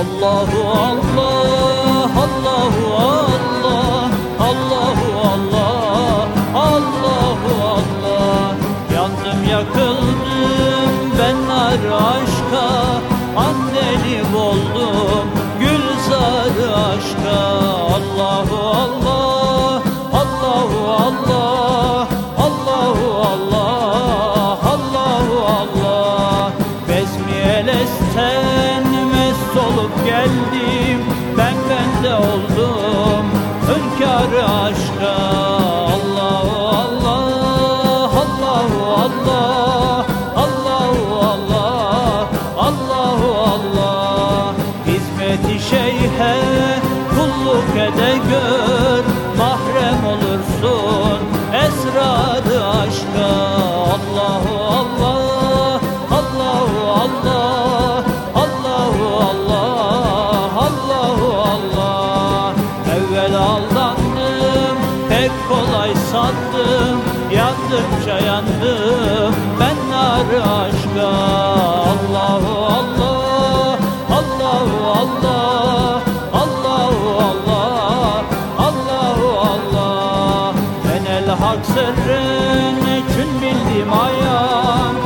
Allahu Allah Allahu Allah Allahu Allah Allahu Allah. Yandım yakıldım ben nar aşka. Anneni boldum gülzar aşka. Allahu geldim Ben bende oldum. Hünkâr aşka Allahu Allah Allahu Allah Allahu Allah Allahu Allah. Hizmeti şeyhe kulluk ede gör. Mahrem olursun esradı aşka. Allahu Allah kolay sandım Yandıkça yandım. Ben nar aşka Allahu Allah Allahu Allah Allahu Allah Allahu Allah. Ben el hak sırrını çün bildim ayağım